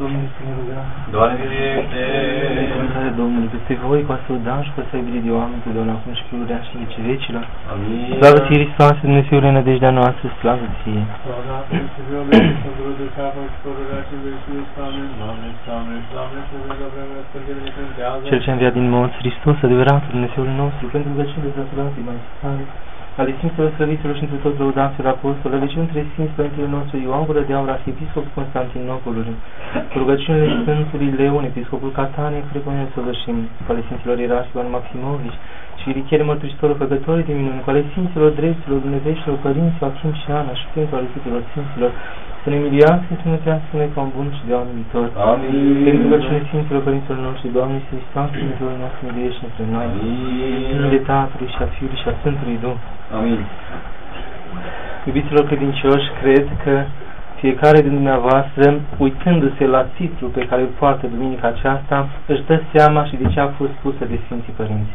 Domnul să ne rugăm. Doamne, miluiește! Binecuvântare Domnului peste voi, cu asta Dan și cu asta iubire de oameni, totdeauna acum și pururea și vecii vecilor. Amin. Slavă ție, Hristoase, Dumnezeule, nădejdea noastră, slavă ție. Slavă și vreme, să vrede capă și pururea și vecii Amin. Doamne, Doamne, Doamne, să vrede vremea stângere de cântează. Cel ce a înviat din morți, Hristos, adevăratul Dumnezeul nostru, pentru rugăciune de zăsurații mai sale, ale Sfinților Slăviților și între toți lăudaților apostoli, ale și între Sfinți Părintele nostru Ioan Gură de Aur, Arhiepiscop Constantinopolului, cu rugăciunile Sfântului Leon, Episcopul Catania, cred că noi săvârșim, cu ale Sfinților Ierarhi Ioan Maximovici, și Richiere Mărturisitorul Făcătorii de minuni, cu ale Sfinților Dreptilor, Dumnezeilor, Părinți, Joachim și Ana, și pentru ale tuturor Sfinților, să ne miliască, să ne trească noi ca un bun și de oameni viitor. Amin. Pentru rugăciunile Sfinților Părinților noștri, Doamne, Hristos, Dumnezeul nostru, miluiește între noi. În numele Amin. Tatălui și a Fiului și a Sfântului Duh. Amin. Iubiților credincioși, cred că fiecare din dumneavoastră, uitându-se la titlul pe care îl poartă duminica aceasta, își dă seama și de ce a fost pusă de Sfinții Părinți.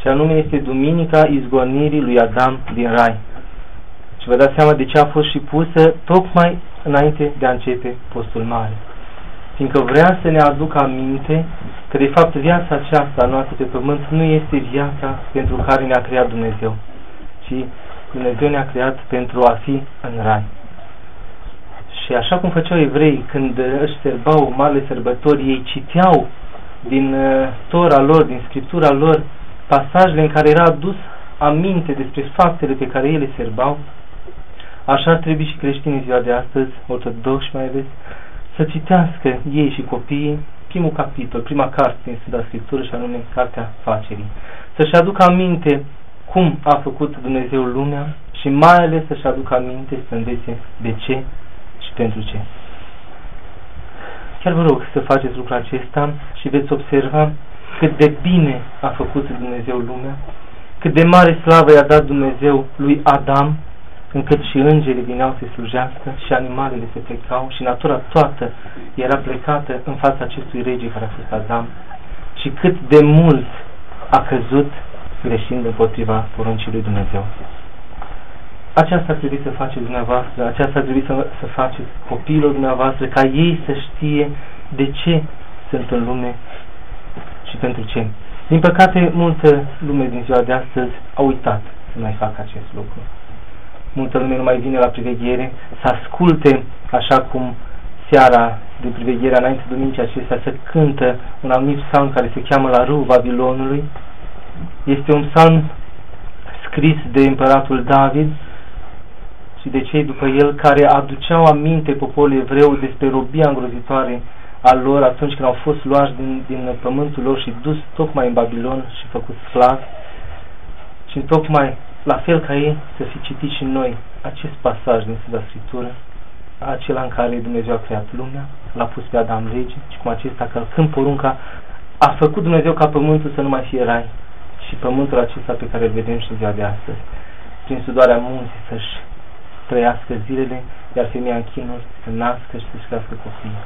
Și anume este Duminica izgonirii lui Adam din Rai. Și vă dați seama de ce a fost și pusă tocmai înainte de a începe postul mare. Fiindcă vrea să ne aducă aminte că de fapt viața aceasta a noastră pe pământ nu este viața pentru care ne-a creat Dumnezeu, ci Dumnezeu ne-a creat pentru a fi în rai. Și așa cum făceau evrei când își sărbau marile sărbători, ei citeau din uh, Tora lor, din Scriptura lor, pasajele în care era adus aminte despre faptele pe care ele sărbau, așa ar trebui și creștinii ziua de astăzi, ortodoxi mai ales, să citească ei și copiii primul capitol, prima carte din Sfânta Scriptură și anume Cartea Facerii. Să-și aducă aminte cum a făcut Dumnezeu lumea și mai ales să-și aducă aminte să învețe de ce și pentru ce. Chiar vă rog să faceți lucrul acesta și veți observa cât de bine a făcut Dumnezeu lumea, cât de mare slavă i-a dat Dumnezeu lui Adam, încât și îngerii vineau să slujească și animalele se plecau și natura toată era plecată în fața acestui rege care a fost Adam și cât de mult a căzut greșind împotriva poruncii lui Dumnezeu. Aceasta ar trebui să faceți dumneavoastră, aceasta ar trebui să, să faceți copiilor dumneavoastră, ca ei să știe de ce sunt în lume și pentru ce. Din păcate, multă lume din ziua de astăzi a uitat să mai facă acest lucru. Multă lume nu mai vine la priveghere, să asculte, așa cum seara de priveghere înainte duminicii acestea, să cântă un anumit psalm care se cheamă La râul Babilonului. Este un psalm scris de împăratul David și de cei după el care aduceau aminte poporului evreu despre robia îngrozitoare a lor atunci când au fost luași din, din pământul lor și dus tocmai în Babilon și făcut sclavi și tocmai la fel ca ei să fi citit și noi acest pasaj din Sfânta Scriptură acela în care Dumnezeu a creat lumea, l-a pus pe Adam lege și cum acesta călcând porunca a făcut Dumnezeu ca pământul să nu mai fie rai și pământul acesta pe care îl vedem și în ziua de astăzi prin sudoarea munții să-și trăiască zilele, iar femeia în chinuri să nască și să-și crească copiii.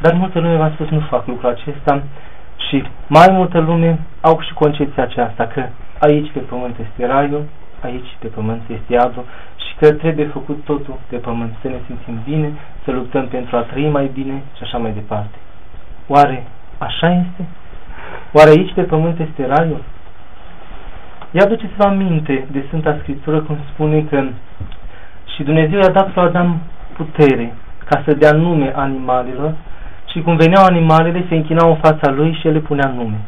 Dar multă lume, v-am spus, nu fac lucrul acesta și mai multă lume au și concepția aceasta că aici pe pământ este raiul, aici pe pământ este iadul și că trebuie făcut totul pe pământ, să ne simțim bine, să luptăm pentru a trăi mai bine și așa mai departe. Oare așa este? Oare aici pe pământ este raiul? Ia aduceți-vă aminte de Sfânta Scriptură cum spune că și Dumnezeu i-a dat lui Adam putere ca să dea nume animalelor și cum veneau animalele se închinau în fața lui și el le punea nume.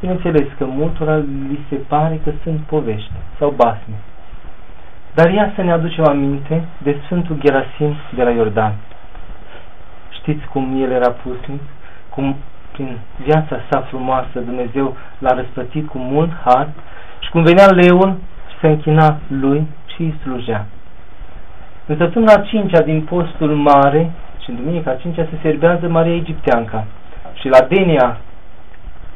Bineînțeles că multora li se pare că sunt povești sau basme. Dar ia să ne aducem aminte de Sfântul Gerasim de la Iordan. Știți cum el era pusnic? Cum prin viața sa frumoasă Dumnezeu l-a răspătit cu mult har și cum venea leul și se închina lui și îi slujea. În săptămâna 5 din postul mare și în duminica 5 se serbează Maria Egipteanca și la Denia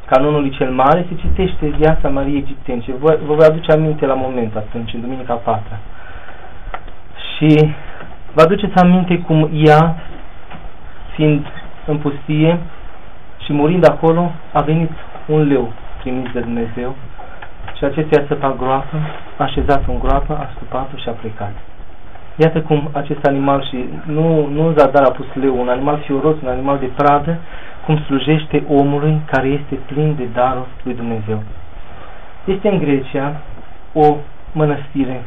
canonului cel mare se citește viața Mariei Egiptence. Vă, vă voi aduce aminte la moment atunci, în duminica 4 Și vă aduceți aminte cum ea, fiind în pustie și murind acolo, a venit un leu trimis de Dumnezeu și acesta i-a săpat groapă, a așezat în groapă, a stupat-o și a plecat. Iată cum acest animal și nu, nu zadar a pus leu, un animal fioros, un animal de pradă, cum slujește omului care este plin de darul lui Dumnezeu. Este în Grecia o mănăstire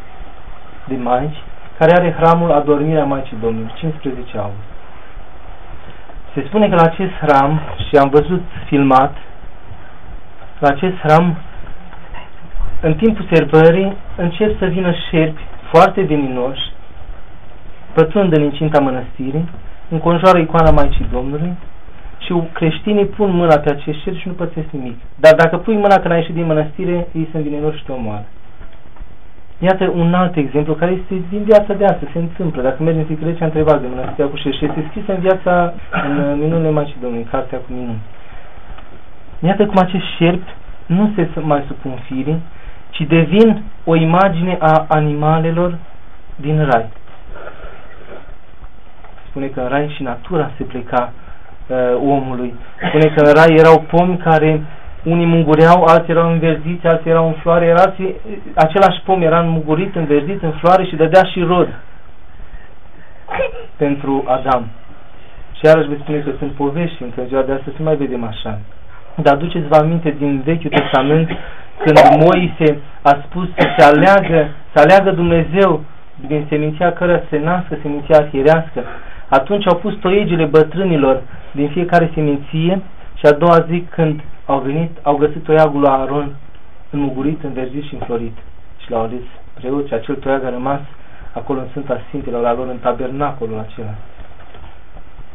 de maici care are hramul Adormirea Maicii Domnului, 15 august. Se spune că la acest hram, și am văzut filmat, la acest hram, în timpul sărbării, încep să vină șerpi foarte veninoși, pătrund în incinta mănăstirii, înconjoară icoana Maicii Domnului și creștinii pun mâna pe acest șerpi și nu pățesc nimic. Dar dacă pui mâna când ai ieșit din mănăstire, ei sunt veninoși și te omoară. Iată un alt exemplu care este din viața de astăzi, se întâmplă. Dacă mergi în Ticălece, am întrebat de mănăstirea cu și este scris în viața, în minunile Maicii Domnului, în cartea cu minuni. Iată cum acești șerpi nu se mai supun firii, ci devin o imagine a animalelor din rai. Spune că în rai și natura se pleca uh, omului. Spune că în rai erau pomi care unii mungureau, alții erau înverziți, alții erau în floare, era, același pom era înmugurit, înverzit, în floare și dădea și rod pentru Adam. Și iarăși vă spune că sunt povești, încă în ziua de astăzi nu mai vedem așa. Dar aduceți-vă aminte din Vechiul Testament când Moise a spus să se aleagă, să aleagă Dumnezeu din seminția cărora se nască, seminția arhierească. Atunci au pus toiegile bătrânilor din fiecare seminție și a doua zi când au venit, au găsit toiagul lui Aaron înmugurit, înverzit și înflorit. Și l-au ales preoți, acel toiag a rămas acolo în Sfânta Sfintelor, la lor în tabernacolul acela.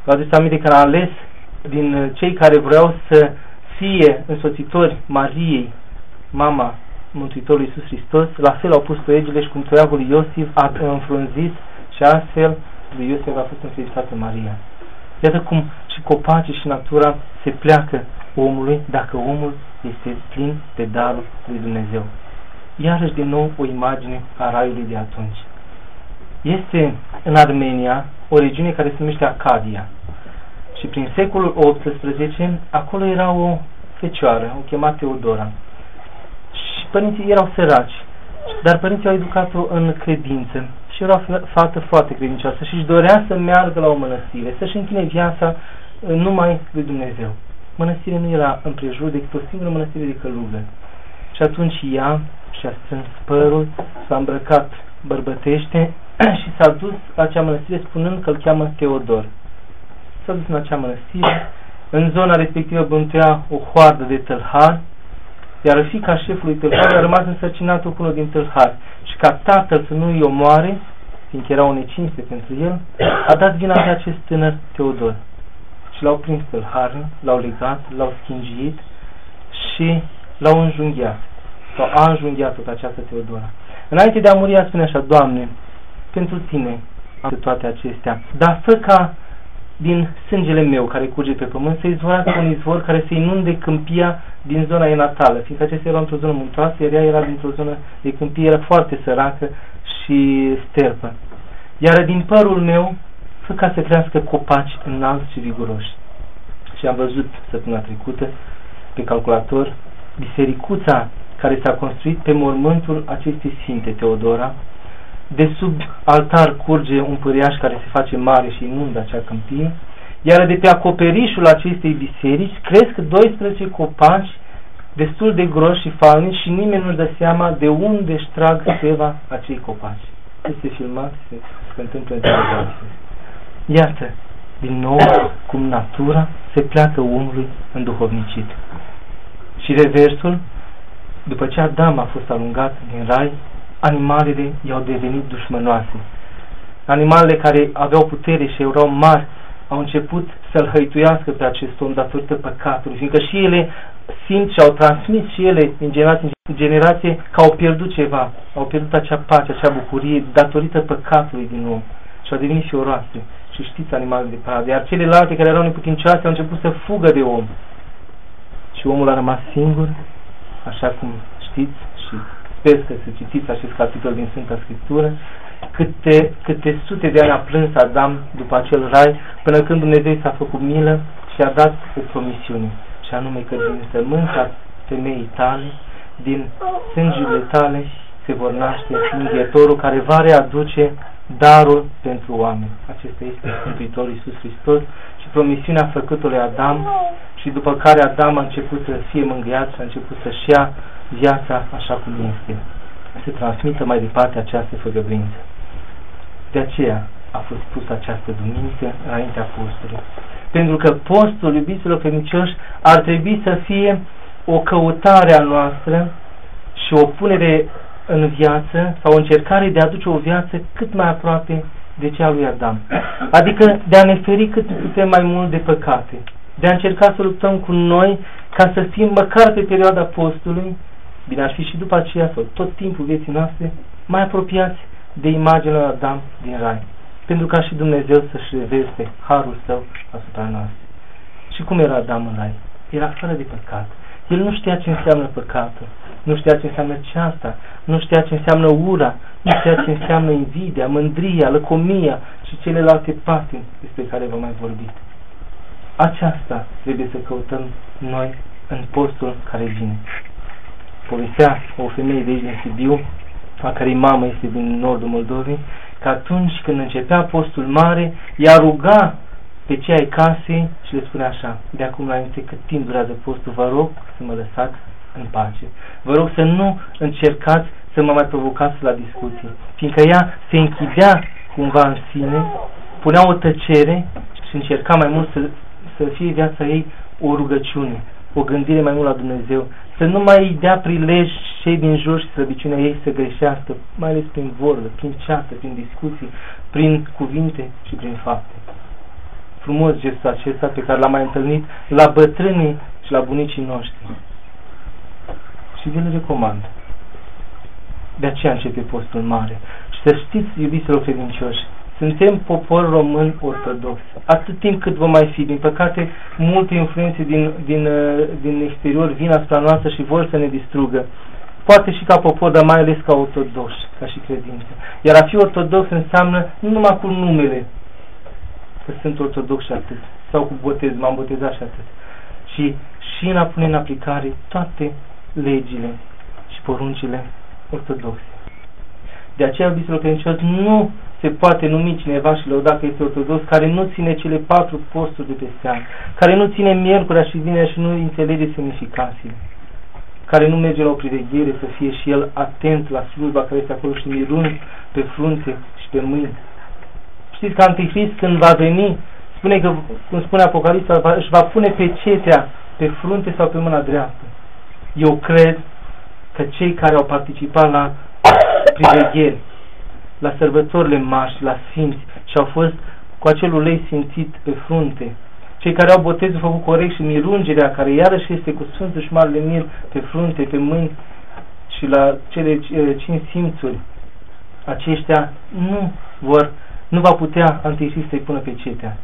Vă aduceți aminte că a ales din cei care vreau să fie însoțitori Mariei, mama Mântuitorului Iisus Hristos, la fel au pus toiegile și cum toiagul lui Iosif a înfrunzit și astfel lui Iosif a fost înființată Maria. Iată cum și copacii și natura se pleacă omului dacă omul este plin de darul lui Dumnezeu. Iarăși din nou o imagine a raiului de atunci. Este în Armenia o regiune care se numește Acadia. Și prin secolul XVIII acolo era o fecioară, o chema Teodora. Și părinții erau săraci, dar părinții au educat-o în credință și era o fată foarte credincioasă și își dorea să meargă la o mănăstire, să-și închine viața numai lui Dumnezeu mănăstirea nu era împrejur decât o singură mănăstire de călugări. Și atunci ea și-a strâns părul, s-a îmbrăcat bărbătește și s-a dus la acea mănăstire spunând că îl cheamă Teodor. S-a dus în acea mănăstire, în zona respectivă bântuia o hoardă de tâlhari, iar fica șefului tâlhari a rămas însărcinată cu unul din tâlhari și ca tatăl să nu îi omoare, fiindcă era o necinste pentru el, a dat vina pe acest tânăr Teodor și l-au prins tâlharul, l-au legat, l-au schingiit și l-au înjunghiat. Sau a înjunghiat tot această Teodora. Înainte de a muri, a spune așa, Doamne, pentru Tine am toate acestea, dar fă ca din sângele meu care curge pe pământ să izvorască un izvor care să inunde câmpia din zona ei natală, fiindcă acesta era într-o zonă muntoasă, iar ea era dintr-o zonă de câmpie, era foarte săracă și sterpă. Iar din părul meu fă ca să crească copaci înalți și viguroși. Și am văzut săptămâna trecută pe calculator bisericuța care s-a construit pe mormântul acestei sfinte, Teodora. De sub altar curge un păriaș care se face mare și inundă acea câmpie, iar de pe acoperișul acestei biserici cresc 12 copaci destul de groși și falnici și nimeni nu-și dă seama de unde își trag seva acei copaci. Este filmat, se, se întâmplă în ziua Iată, din nou, cum natura se pleacă omului înduhovnicit. Și reversul, după ce Adam a fost alungat din rai, animalele i-au devenit dușmănoase. Animalele care aveau putere și erau mari au început să-l hăituiască pe acest om datorită păcatului, fiindcă și ele simt și au transmis și ele din generație în generație că au pierdut ceva, au pierdut acea pace, acea bucurie datorită păcatului din om și au devenit fioroase și știți animalele de pradă, iar celelalte care erau neputincioase au început să fugă de om. Și omul a rămas singur, așa cum știți și sper că să citiți acest capitol din Sfânta Scriptură, câte, câte sute de ani a plâns Adam după acel rai, până când Dumnezeu s-a făcut milă și a dat o promisiune, și anume că din sămânța femeii tale, din sângele tale, se vor naște Mântuitorul care va readuce darul pentru oameni. Acesta este Mântuitorul Iisus Hristos și promisiunea făcutului Adam și după care Adam a început să fie mângâiat și a început să-și ia viața așa cum este. Se transmită mai departe această făgăduință. De aceea a fost pusă această duminică înaintea postului. Pentru că postul, iubiților credincioși, ar trebui să fie o căutare a noastră și o punere în viață sau o încercare de a aduce o viață cât mai aproape de cea lui Adam. Adică de a ne feri cât putem mai mult de păcate. De a încerca să luptăm cu noi ca să fim măcar pe perioada postului, bine aș fi și după aceea sau tot timpul vieții noastre, mai apropiați de imaginea lui Adam din Rai. Pentru ca și Dumnezeu să-și reveste harul său asupra noastră. Și cum era Adam în Rai? Era fără de păcat. El nu știa ce înseamnă păcatul, nu știa ce înseamnă ceasta, nu știa ce înseamnă ura, nu știa ce înseamnă invidia, mândria, lăcomia și celelalte patini despre care v-am mai vorbit. Aceasta trebuie să căutăm noi în postul care vine. Povestea o femeie de aici din Sibiu, a cărei mamă este din nordul Moldovei, că atunci când începea postul mare, ea ruga pe cei ai casei și le spune așa, de acum la înainte cât timp durează postul, vă rog să mă lăsați în pace. Vă rog să nu încercați să mă mai provocați la discuții, fiindcă ea se închidea cumva în sine, punea o tăcere și încerca mai mult să, să fie viața ei o rugăciune, o gândire mai mult la Dumnezeu, să nu mai îi dea prilej cei din jur și slăbiciunea ei să greșească, mai ales prin vorbă, prin ceată, prin discuții, prin cuvinte și prin fapte frumos gestul acesta pe care l-am mai întâlnit la bătrânii și la bunicii noștri. Și vi-l recomand. De aceea începe postul mare. Și să știți, iubiților credincioși, suntem popor român ortodox. Atât timp cât vom mai fi, din păcate, multe influențe din, din, din exterior vin asupra noastră și vor să ne distrugă. Poate și ca popor, dar mai ales ca ortodox, ca și credință. Iar a fi ortodox înseamnă nu numai cu numele, că sunt ortodox și atât, sau cu botez, m-am botezat și atât, ci și în a pune în aplicare toate legile și poruncile ortodoxe. De aceea, iubiților credincioși, nu se poate numi cineva și lăuda că este ortodox, care nu ține cele patru posturi de pe an, care nu ține miercurea și vinerea și nu înțelege semnificațiile, care nu merge la o priveghere să fie și el atent la slujba care este acolo și mirun pe frunte și pe mâini, Știți că Antichrist când va veni, spune că, cum spune Apocalipsa, își va pune pe cetea pe frunte sau pe mâna dreaptă. Eu cred că cei care au participat la privegheri, la sărbătorile mari, la sfinți și au fost cu acel ulei simțit pe frunte, cei care au botezul făcut corect și mirungerea, care iarăși este cu Sfântul și Marele Mir pe frunte, pe mâini și la cele cinci simțuri, aceștia nu vor nu va putea Antichrist să-i pună pe cetea.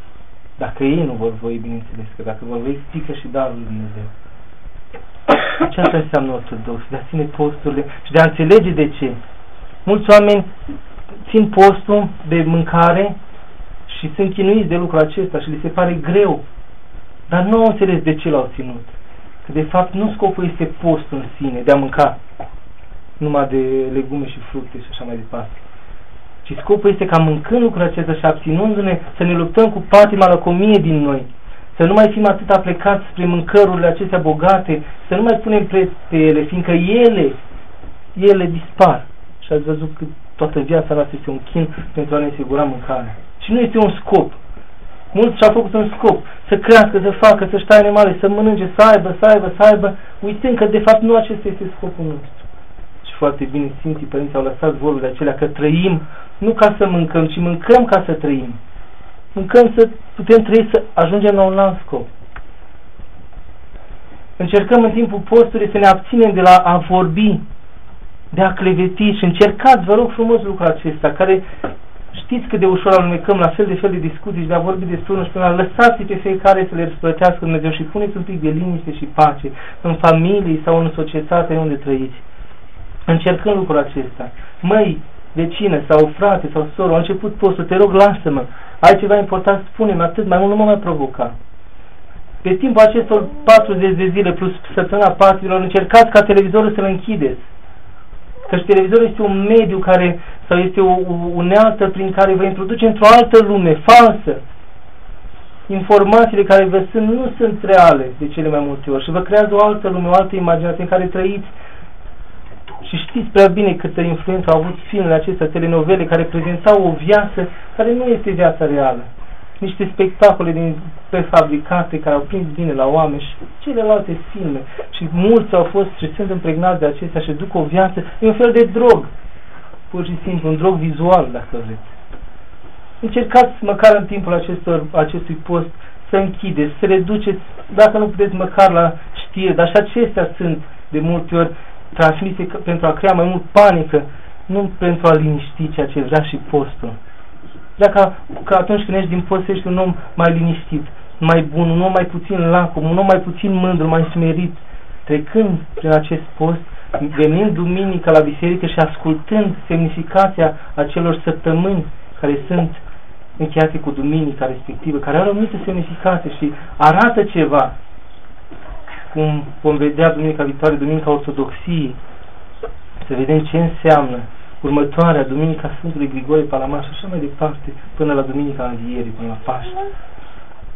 Dacă ei nu vor voi, bineînțeles, că dacă vor voi, stică și darul lui Dumnezeu. Aceasta înseamnă ortodox, de a ține posturile și de a înțelege de ce. Mulți oameni țin postul de mâncare și sunt chinuiți de lucrul acesta și li se pare greu. Dar nu au înțeles de ce l-au ținut. Că de fapt nu scopul este postul în sine, de a mânca numai de legume și fructe și așa mai departe ci scopul este ca mâncând lucrul acesta și abținându-ne să ne luptăm cu patima lăcomie din noi, să nu mai fim atât aplecați spre mâncărurile acestea bogate, să nu mai punem preț pe ele, fiindcă ele, ele dispar. Și ați văzut că toată viața noastră este un chin pentru a ne asigura mâncarea. Și nu este un scop. Mulți și-au făcut un scop, să crească, să facă, să-și taie animale, să mănânce, să aibă, să aibă, să aibă, uitând că de fapt nu acesta este scopul nostru foarte bine Sfinții Părinți au lăsat vorbele acelea că trăim nu ca să mâncăm, ci mâncăm ca să trăim. Mâncăm să putem trăi, să ajungem la un alt scop. Încercăm în timpul postului să ne abținem de la a vorbi, de a cleveti și încercați, vă rog frumos lucrul acesta, care știți cât de ușor alunecăm la fel de fel de discuții și de a vorbi despre unul și pe lăsați pe fiecare să le răsplătească Dumnezeu și puneți un pic de liniște și pace în familie sau în societate unde trăiți încercând lucrul acesta. Măi, vecină sau frate sau soră, a început postul, te rog, lasă-mă. Ai ceva important, spune-mi atât, mai mult nu mă mai provoca. Pe timpul acestor 40 de zile plus săptămâna patrilor, încercați ca televizorul să-l închideți. Căci televizorul este un mediu care, sau este o, o unealtă prin care vă introduce într-o altă lume falsă. Informațiile care vă sunt nu sunt reale de cele mai multe ori și vă creează o altă lume, o altă imaginație în care trăiți și știți prea bine câtă influență au avut filmele acestea, telenovele, care prezentau o viață care nu este viața reală. Niște spectacole din prefabricate care au prins bine la oameni și celelalte filme. Și mulți au fost și sunt impregnați de acestea și duc o viață. E un fel de drog. Pur și simplu, un drog vizual, dacă vreți. Încercați măcar în timpul acestor, acestui post să închideți, să reduceți, dacă nu puteți măcar la știri, dar și acestea sunt de multe ori transmise pentru a crea mai mult panică, nu pentru a liniști ceea ce vrea și postul. Dacă că atunci când ești din post ești un om mai liniștit, mai bun, un om mai puțin lacom, un om mai puțin mândru, mai smerit, trecând prin acest post, venind duminică la biserică și ascultând semnificația acelor săptămâni care sunt încheiate cu duminica respectivă, care au o anumită semnificație și arată ceva, cum vom vedea duminica viitoare, duminica ortodoxiei, să vedem ce înseamnă următoarea, duminica Sfântului Grigore Palama și așa mai departe, până la duminica Învierii, până la Paște.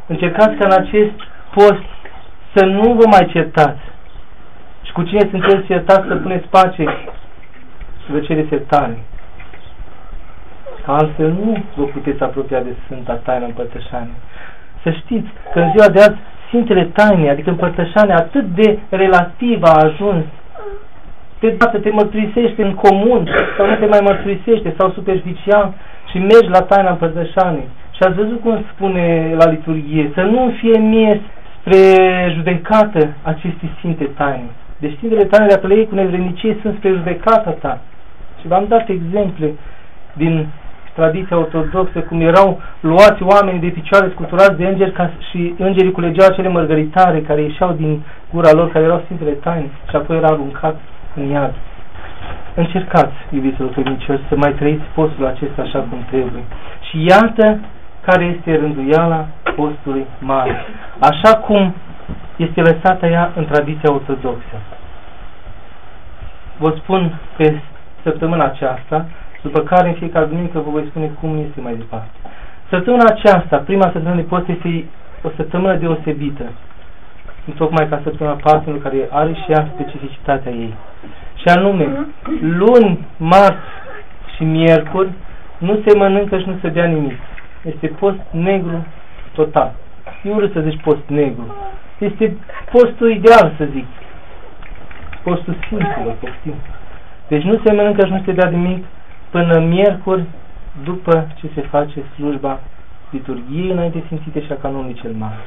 Încercați ca în acest post să nu vă mai certați. Și cu cine sunteți certați să puneți pace și vă cere sertare. Că altfel nu vă puteți apropia de Sfânta Taină Împărtășanie. Să știți că în ziua de azi Sfintele Taine, adică împărtășania atât de relativă a ajuns, dată te mărturisește în comun sau nu te mai mărturisește sau superficial și mergi la taina împărtășanii. Și ați văzut cum spune la liturghie, să nu fie mie spre judecată aceste sfinte taine. Deci sfintele taine, dacă le iei cu nevrednicie, sunt spre judecata ta. Și v-am dat exemple din tradiția ortodoxă, cum erau luați oameni de picioare scuturați de îngeri ca și îngerii culegeau acele mărgăritare care ieșeau din gura lor, care erau Sfintele Taine și apoi erau aruncați în iad. Încercați, iubiților credincioși, să mai trăiți postul acesta așa cum trebuie. Și iată care este rânduiala postului mare. Așa cum este lăsată ea în tradiția ortodoxă. Vă spun pe săptămâna aceasta după care în fiecare duminică vă voi spune cum este mai departe. Săptămâna aceasta, prima săptămână de post, este o săptămână deosebită, tocmai ca săptămâna Paștelor, care are și ea specificitatea ei. Și anume, luni, marți și miercuri nu se mănâncă și nu se dea nimic. Este post negru total. Eu urât să zici post negru. Este postul ideal, să zic. Postul simplu, postul. Deci nu se mănâncă și nu se dea nimic până miercuri, după ce se face slujba liturgiei înainte simțite și a canonului cel mare.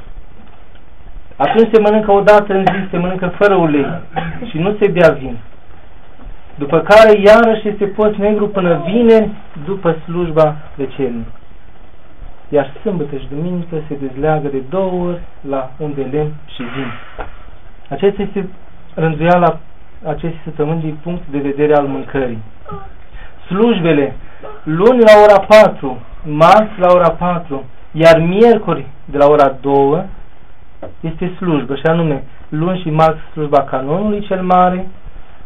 Atunci se mănâncă o dată în zi, se mănâncă fără ulei și nu se bea vin. După care iarăși este post negru până vineri după slujba vecelnic. Iar sâmbătă și duminică se dezleagă de două ori la un de lemn și vin. Acesta este rânduiala acestei săptămâni din punct de vedere al mâncării slujbele luni la ora 4, marți la ora 4, iar miercuri de la ora 2 este slujbă, și anume luni și marți slujba canonului cel mare,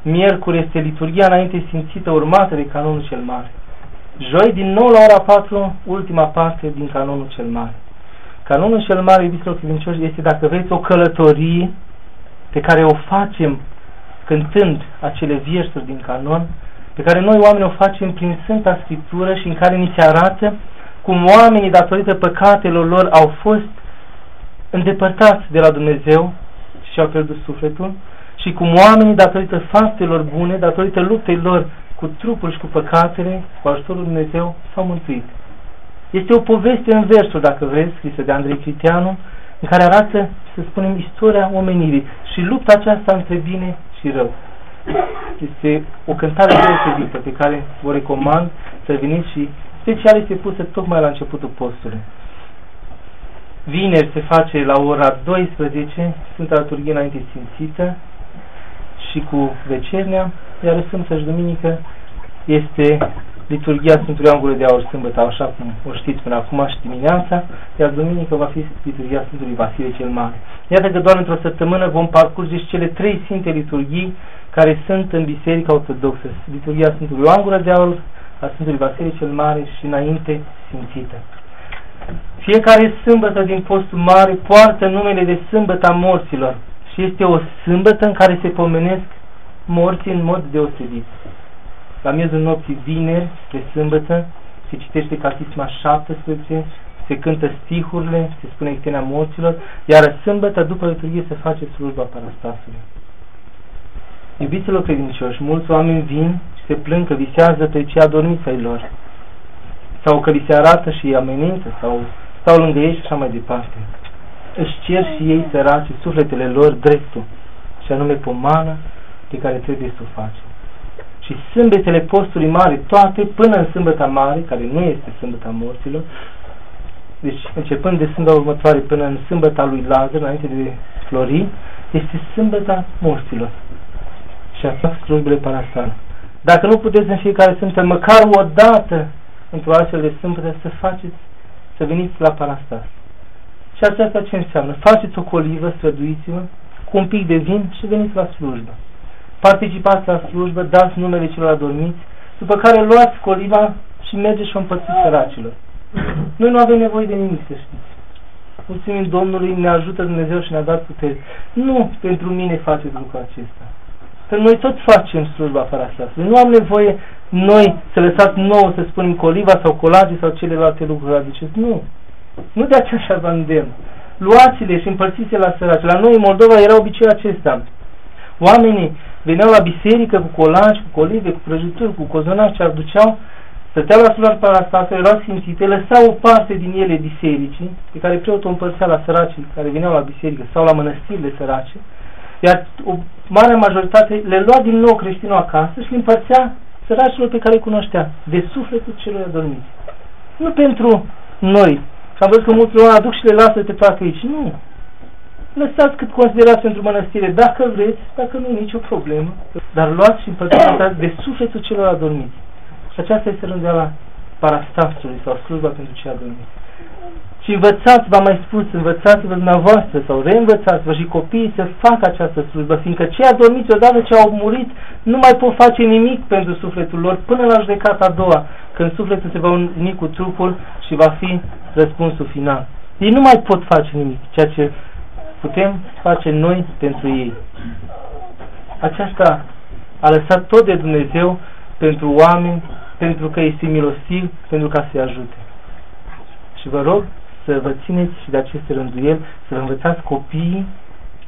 miercuri este liturgia înainte simțită urmată de canonul cel mare. Joi din nou la ora 4, ultima parte din canonul cel mare. Canonul cel mare, iubiților credincioși, este, dacă vreți, o călătorie pe care o facem cântând acele viersuri din canon, pe care noi oamenii o facem prin Sfânta Scriptură și în care ni se arată cum oamenii, datorită păcatelor lor, au fost îndepărtați de la Dumnezeu și au pierdut sufletul și cum oamenii, datorită faptelor bune, datorită luptei lor cu trupul și cu păcatele, cu ajutorul Dumnezeu, s-au mântuit. Este o poveste în versuri, dacă vreți, scrisă de Andrei Criteanu, în care arată, să spunem, istoria omenirii și lupta aceasta între bine și rău. Este o cântare deosebită pe care vă recomand să veniți și special este pusă tocmai la începutul postului. Vineri se face la ora 12 Sfânta Liturghie înainte simțită și cu vecernea, iar Sfânta și Duminică este liturgia Sfântului Angură de Aur sâmbătă, așa cum o știți până acum și dimineața, iar duminică va fi liturgia Sfântului Vasile cel Mare. Iată că doar într-o săptămână vom parcurge și cele trei sfinte liturghii care sunt în Biserica Ortodoxă. Liturgia Sfântului Angură de Aur, a Sfântului Vasile cel Mare și înainte Sfințită. Fiecare sâmbătă din postul mare poartă numele de sâmbăta morților și este o sâmbătă în care se pomenesc morții în mod deosebit. La miezul nopții vineri, spre sâmbătă, se citește Catisma 17, se cântă stihurile, se spune Ectenia morților, iar sâmbătă, după liturghie, se face slujba parastasului. Iubiților credincioși, mulți oameni vin și se plâng că visează pe cei adormiți ai lor, sau că li se arată și amenință, sau stau lângă ei și așa mai departe. Își cer și ei săraci sufletele lor dreptul, și anume pomană pe care trebuie să o faci. Și sâmbetele postului mare, toate până în sâmbăta mare, care nu este sâmbăta morților, deci începând de sâmbăta următoare până în sâmbăta lui Lazar, înainte de Flori, este sâmbăta morților. Și așa slujbele parasale. Dacă nu puteți în fiecare sâmbătă, măcar o dată într-o astfel de sâmbătă să faceți, să veniți la parastas. Și aceasta ce înseamnă? Faceți o colivă, străduiți-vă, cu un pic de vin și veniți la slujbă participați la slujbă, dați numele celor adormiți, după care luați coliba și mergeți și o împărțiți săracilor. Noi nu avem nevoie de nimic, să știți. Mulțumim Domnului, ne ajută Dumnezeu și ne-a dat putere. Nu pentru mine faceți lucrul acesta. Că noi tot facem slujba parastasului. Nu am nevoie noi să lăsați nouă să spunem coliva sau colage sau celelalte lucruri. Ziceți, nu. Nu de aceea așa vă îndemn. Luați-le și împărțiți la săraci. La noi în Moldova era obiceiul acesta. Oamenii veneau la biserică cu colanci, cu colive, cu prăjituri, cu cozonaci ce aduceau, stăteau la slujba parastase, erau sfințite, lăsau o parte din ele bisericii, pe care preotul împărțea la săracii care veneau la biserică sau la mănăstirile sărace, iar o mare majoritate le lua din nou creștinul acasă și le împărțea săracilor pe care îi cunoștea, de sufletul celor adormiți. Nu pentru noi. Și am văzut că mulți oameni aduc și le lasă pe toate aici. Nu lăsați cât considerați pentru mănăstire, dacă vreți, dacă nu e nicio problemă, dar luați și împărtășiți de sufletul celor adormiți. Și aceasta este rândeala parastasului sau slujba pentru cei adormiți. Și învățați, v-am mai spus, învățați-vă dumneavoastră sau reînvățați-vă și copiii să facă această slujbă, fiindcă cei adormiți odată ce au murit nu mai pot face nimic pentru sufletul lor până la judecata a doua, când sufletul se va uni cu trupul și va fi răspunsul final. Ei nu mai pot face nimic, ceea ce putem face noi pentru ei. Aceasta a lăsat tot de Dumnezeu pentru oameni, pentru că este milostiv, pentru ca să-i ajute. Și vă rog să vă țineți și de aceste rânduieli, să vă învățați copiii,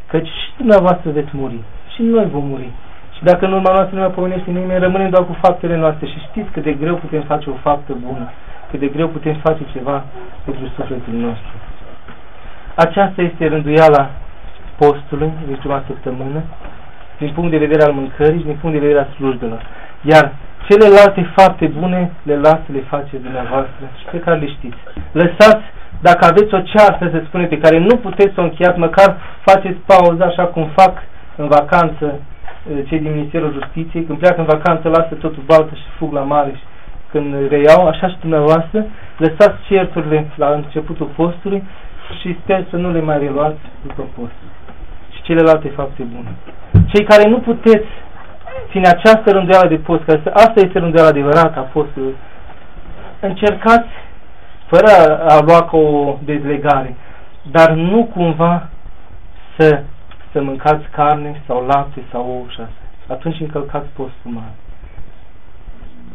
căci și dumneavoastră veți muri. Și noi vom muri. Și dacă în urma noastră nu mai pomenește nimeni, rămânem doar cu faptele noastre. Și știți cât de greu putem face o faptă bună, cât de greu putem face ceva pentru sufletul nostru. Aceasta este rânduiala postului din ultima săptămână, din punct de vedere al mâncării și din punct de vedere al slujbelor. Iar celelalte fapte bune le las să le face dumneavoastră și pe care le știți. Lăsați, dacă aveți o ceartă, să spune, pe care nu puteți să o încheiați, măcar faceți pauză așa cum fac în vacanță eh, cei din Ministerul Justiției, când pleacă în vacanță, lasă totul baltă și fug la mare și când reiau, așa și dumneavoastră, lăsați certurile la începutul postului și sper să nu le mai reluați după post. Și celelalte fapte bune. Cei care nu puteți ține această rânduială de post, că asta este rânduiala adevărată a postului, încercați, fără a lua ca o dezlegare, dar nu cumva să, să mâncați carne sau lapte sau ouă și asta. Atunci încălcați postul mare.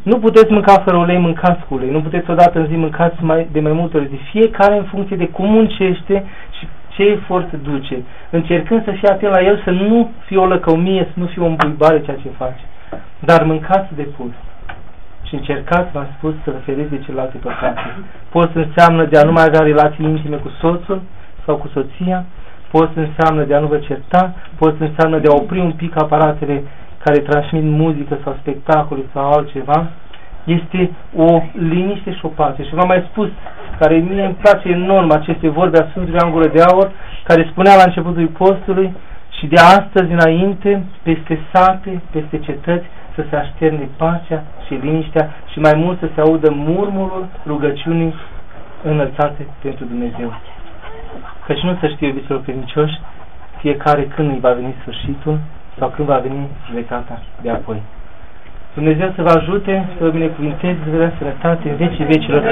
Nu puteți mânca fără ulei, mâncați cu ulei. Nu puteți odată în zi, mâncați mai, de mai multe ori zi. Fiecare în funcție de cum muncește și ce efort duce. Încercând să fie atent la el, să nu fie o lăcămie, să nu fie o îmbuibare ceea ce face. Dar mâncați de pus. Și încercați, v-am spus, să vă feriți de celelalte păcate. Post înseamnă de a nu mai avea relații intime cu soțul sau cu soția, post înseamnă de a nu vă certa, post înseamnă de a opri un pic aparatele care transmit muzică sau spectacole sau altceva, este o liniște și o pace. Și v-am mai spus, care mie îmi place enorm aceste vorbe a Sfântului Angură de Aur, care spunea la începutul postului și de astăzi înainte, peste sate, peste cetăți, să se așterne pacea și liniștea și mai mult să se audă murmurul rugăciunii înălțate pentru Dumnezeu. Căci nu să știe, iubiților credincioși, fiecare când îi va veni sfârșitul sau când va veni judecata de apoi. Dumnezeu să vă ajute, să vă binecuvinteze, să vă dea sănătate în vecii vecilor.